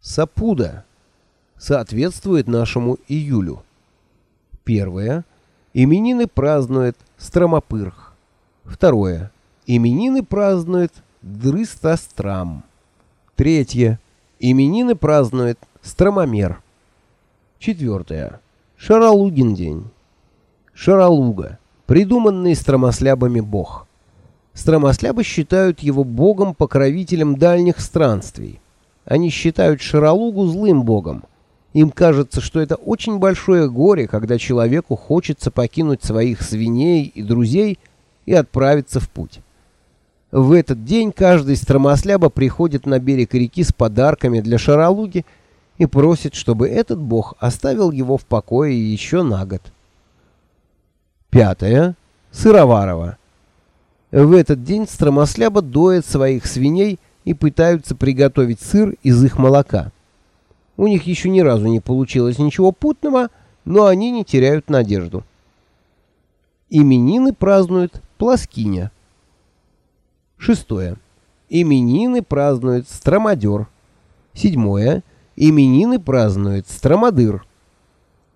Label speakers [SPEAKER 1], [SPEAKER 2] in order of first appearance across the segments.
[SPEAKER 1] Сапуда соответствует нашему июлю. Первое. Именины празднует Стромопырх. Второе. Именины празднует Дрыстострам. Третье. Именины празднует Стромомер. Четвертое. Шаралугин день. Шаралуга. Придуманный стромослябами бог. Стромослябы считают его богом-покровителем дальних странствий. Они считают Шаралугу злым богом. Им кажется, что это очень большое горе, когда человеку хочется покинуть своих свиней и друзей и отправиться в путь. В этот день каждый стромосляба приходит на берег реки с подарками для Шаралуги и просит, чтобы этот бог оставил его в покое еще на год. Пятое. Сыроварова. В этот день стромосляба доят своих свиней и пытаются приготовить сыр из их молока. У них еще ни разу не получилось ничего путного, но они не теряют надежду. Именины празднует Плоскиня. Шестое. Именины празднует Стромадер. Седьмое. Именины празднует Стромадыр.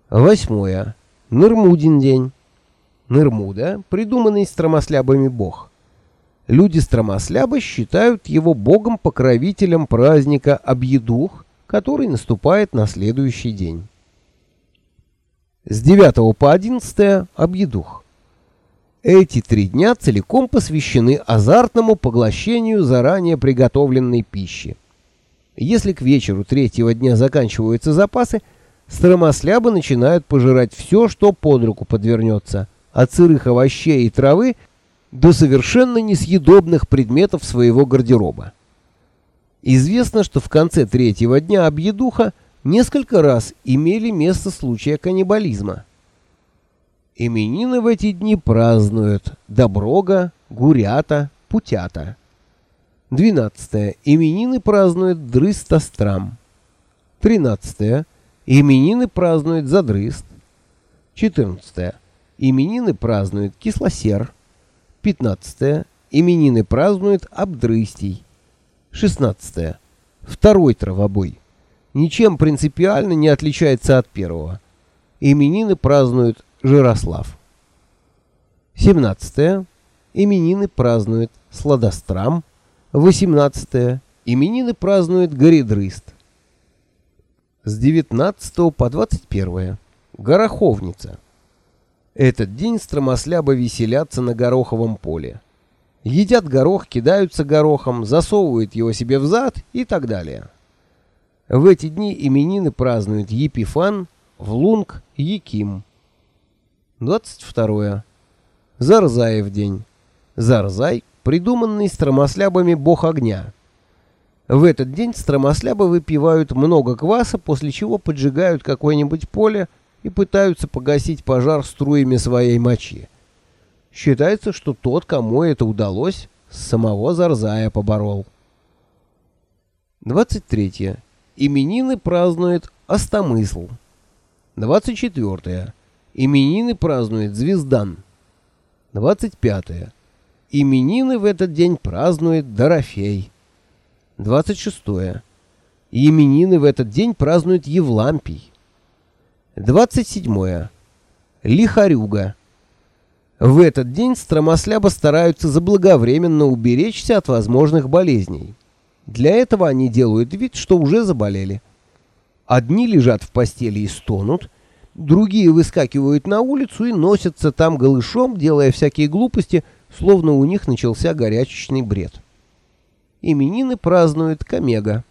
[SPEAKER 1] Восьмое. Нырмудин день. Нырмуда, придуманный стромослябами бог. Люди-стромослябы считают его богом-покровителем праздника Объедух, который наступает на следующий день. С 9 по 11 Объедух. Эти три дня целиком посвящены азартному поглощению заранее приготовленной пищи. Если к вечеру третьего дня заканчиваются запасы, стромослябы начинают пожирать все, что под руку подвернется, от сырых овощей и травы до совершенно несъедобных предметов своего гардероба. Известно, что в конце третьего дня объедуха несколько раз имели место случая каннибализма. Именины в эти дни празднуют Доброга, Гурята, Путята. 12. Именины празднует Дрыстострам. 13. Именины празднует Задрыст. 14. Именины празднует Кислосер. 15. Именины празднует Абдрыстий. 16. Второй травобой. Ничем принципиально не отличается от первого. Именины празднует Жирослав. 17. Именины празднует Сладострам. 18. Именины празднует Горидрыст. С 19 по 21. Гороховница. Этот день стромослябы веселятся на гороховом поле. Едят горох, кидаются горохом, засовывают его себе в зад и так далее. В эти дни именины празднуют Епифан, Влунг, Яким. 22. Зарзаев день. Зарзай – придуманный стромослябами бог огня. В этот день стромослябы выпивают много кваса, после чего поджигают какое-нибудь поле и пытаются погасить пожар струями своей мочи. Считается, что тот, кому это удалось, самого Зарзая поборол. 23. Именины празднует Остомысл. 24. Именины празднует Звездан. 25. Именины в этот день празднует Дорофей. 26. Именины в этот день празднует Евлампий. 27. Лихарюга. В этот день стромосляба стараются заблаговременно уберечься от возможных болезней. Для этого они делают вид, что уже заболели. Одни лежат в постели и стонут, другие выскакивают на улицу и носятся там голышом, делая всякие глупости, словно у них начался горячечный бред. Именины празднует Камега.